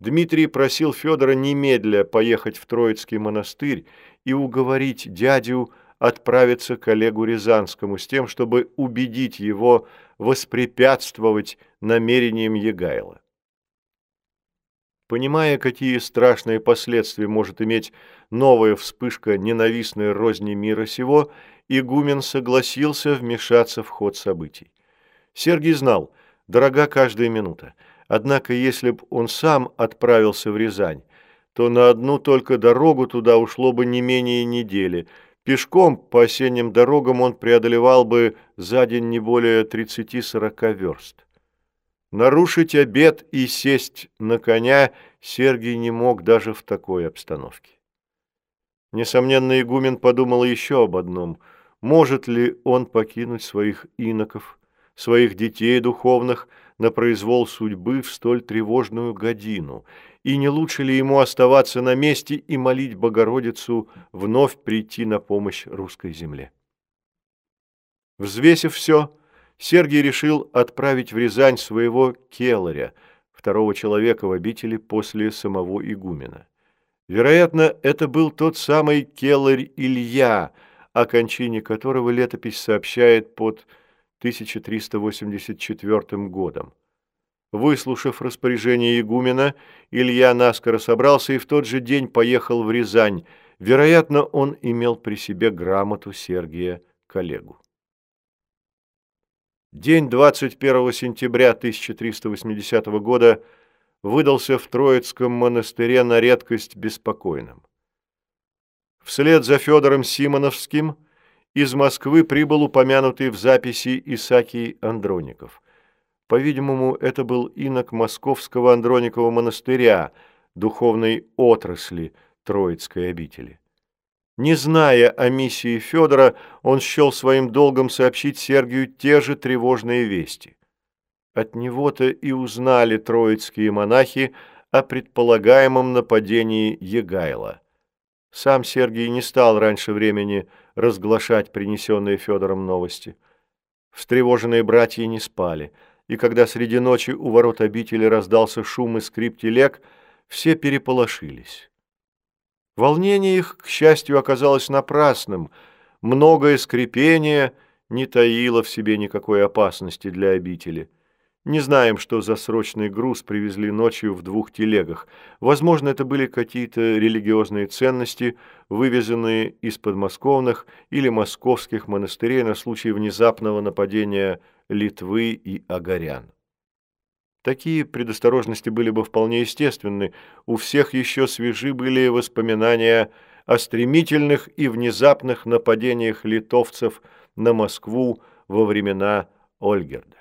Дмитрий просил Федора немедля поехать в Троицкий монастырь и уговорить дядю отправиться к Олегу Рязанскому с тем, чтобы убедить его воспрепятствовать намерениям Егайла. Понимая, какие страшные последствия может иметь новая вспышка ненавистной розни мира сего, игумен согласился вмешаться в ход событий. Сергий знал, дорога каждая минута, однако если бы он сам отправился в Рязань, то на одну только дорогу туда ушло бы не менее недели – Пешком по осенним дорогам он преодолевал бы за день не более 30-40 верст. Нарушить обед и сесть на коня Сергий не мог даже в такой обстановке. Несомненно, игумен подумал еще об одном. Может ли он покинуть своих иноков, своих детей духовных, на произвол судьбы в столь тревожную годину – и не лучше ли ему оставаться на месте и молить Богородицу вновь прийти на помощь русской земле. Взвесив все, Сергий решил отправить в Рязань своего келаря, второго человека в обители после самого игумена. Вероятно, это был тот самый келарь Илья, о кончине которого летопись сообщает под 1384 годом. Выслушав распоряжение игумена, Илья наскоро собрался и в тот же день поехал в Рязань. Вероятно, он имел при себе грамоту Сергия коллегу. День 21 сентября 1380 года выдался в Троицком монастыре на редкость беспокойным. Вслед за Федором Симоновским из Москвы прибыл упомянутый в записи Исакий Андроников – по-видимому, это был инок Московского Андроникова монастыря, духовной отрасли Троицкой обители. Не зная о миссии Федора, он счел своим долгом сообщить Сергию те же тревожные вести. От него-то и узнали троицкие монахи о предполагаемом нападении Егайла. Сам Сергий не стал раньше времени разглашать принесенные Федором новости. Встревоженные братья не спали – и когда среди ночи у ворот обители раздался шум и скрип телег, все переполошились. Волнение их, к счастью, оказалось напрасным. Многое скрипение не таило в себе никакой опасности для обители. Не знаем, что за срочный груз привезли ночью в двух телегах. Возможно, это были какие-то религиозные ценности, вывезенные из подмосковных или московских монастырей на случай внезапного нападения Литвы и Агарян. Такие предосторожности были бы вполне естественны. У всех еще свежи были воспоминания о стремительных и внезапных нападениях литовцев на Москву во времена Ольгерда.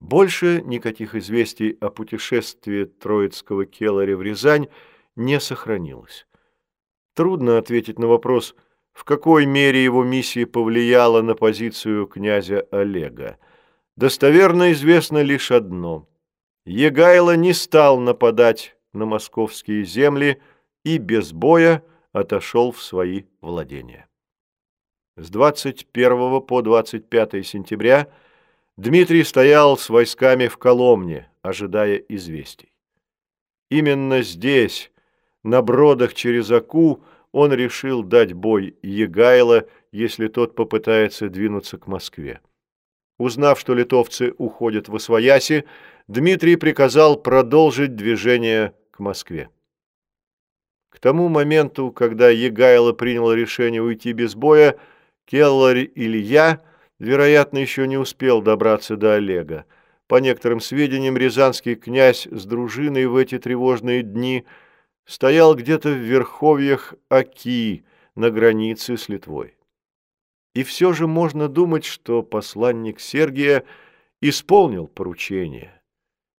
Больше никаких известий о путешествии Троицкого келаря в Рязань не сохранилось. Трудно ответить на вопрос – в какой мере его миссия повлияла на позицию князя Олега. Достоверно известно лишь одно. Егайло не стал нападать на московские земли и без боя отошел в свои владения. С 21 по 25 сентября Дмитрий стоял с войсками в Коломне, ожидая известий. Именно здесь, на бродах через Аку, он решил дать бой Егайло, если тот попытается двинуться к Москве. Узнав, что литовцы уходят в Освояси, Дмитрий приказал продолжить движение к Москве. К тому моменту, когда Егайло принял решение уйти без боя, Келлари Илья, вероятно, еще не успел добраться до Олега. По некоторым сведениям, рязанский князь с дружиной в эти тревожные дни – стоял где-то в верховьях Аки на границе с Литвой. И все же можно думать, что посланник Сергия исполнил поручение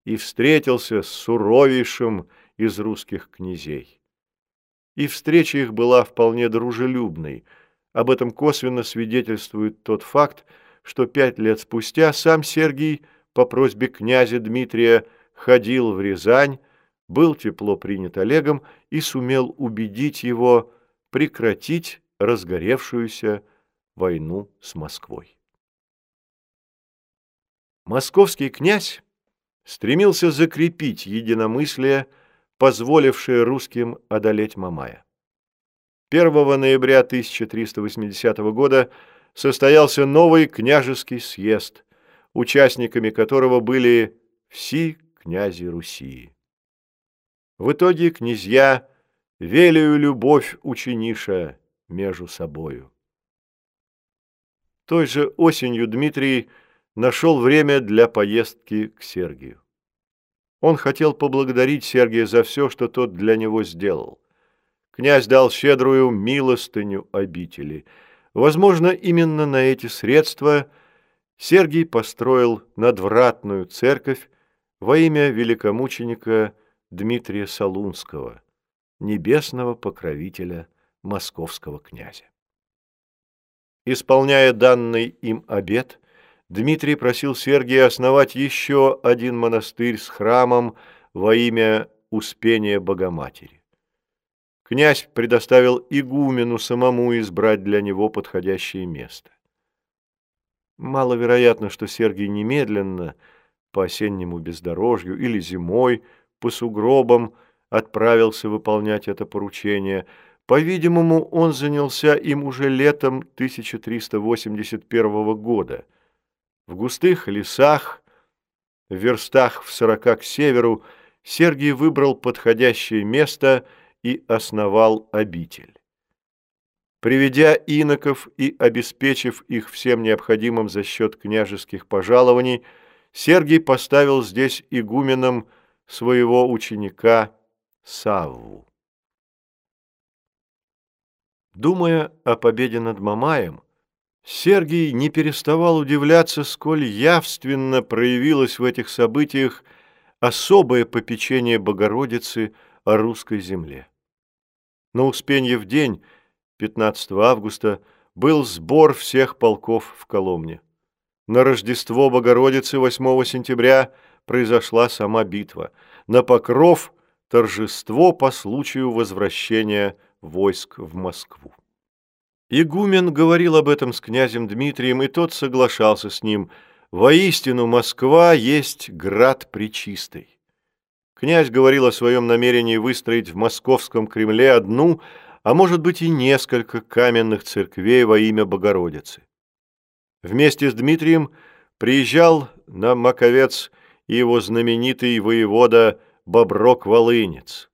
и встретился с суровейшим из русских князей. И встреча их была вполне дружелюбной. Об этом косвенно свидетельствует тот факт, что пять лет спустя сам Сергий по просьбе князя Дмитрия ходил в Рязань, был тепло принят Олегом и сумел убедить его прекратить разгоревшуюся войну с Москвой. Московский князь стремился закрепить единомыслие, позволившее русским одолеть Мамая. 1 ноября 1380 года состоялся новый княжеский съезд, участниками которого были все князи Руси. В итоге князья велию любовь учениша между собою. Той же осенью Дмитрий нашел время для поездки к Сергию. Он хотел поблагодарить Сергия за все, что тот для него сделал. Князь дал щедрую милостыню обители. Возможно, именно на эти средства Сергий построил надвратную церковь во имя великомученика Дмитрия Солунского, небесного покровителя московского князя. Исполняя данный им обет, Дмитрий просил Сергия основать еще один монастырь с храмом во имя Успения Богоматери. Князь предоставил игумену самому избрать для него подходящее место. Маловероятно, что Сергий немедленно, по осеннему бездорожью или зимой, по сугробам, отправился выполнять это поручение. По-видимому, он занялся им уже летом 1381 года – в густых лесах, в верстах в сорока к северу, Сергий выбрал подходящее место и основал обитель. Приведя иноков и обеспечив их всем необходимым за счет княжеских пожалований, Сергий поставил здесь игуменом своего ученика Савву. Думая о победе над Мамаем, Сергий не переставал удивляться, сколь явственно проявилось в этих событиях особое попечение Богородицы о русской земле. На Успенье в день, 15 августа, был сбор всех полков в Коломне. На Рождество Богородицы 8 сентября произошла сама битва. На Покров – торжество по случаю возвращения войск в Москву. Игумен говорил об этом с князем Дмитрием, и тот соглашался с ним. «Воистину, Москва есть град причистый». Князь говорил о своем намерении выстроить в московском Кремле одну, а может быть и несколько каменных церквей во имя Богородицы. Вместе с Дмитрием приезжал на Маковец и его знаменитый воевода Боброк-Волынец.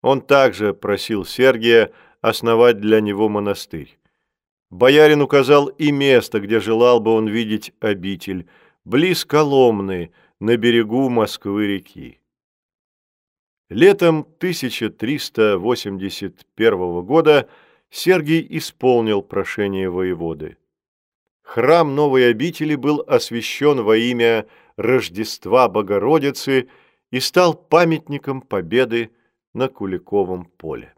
Он также просил Сергия основать для него монастырь. Боярин указал и место, где желал бы он видеть обитель, близ Коломны, на берегу Москвы-реки. Летом 1381 года Сергий исполнил прошение воеводы. Храм новой обители был освящен во имя Рождества Богородицы и стал памятником победы на Куликовом поле.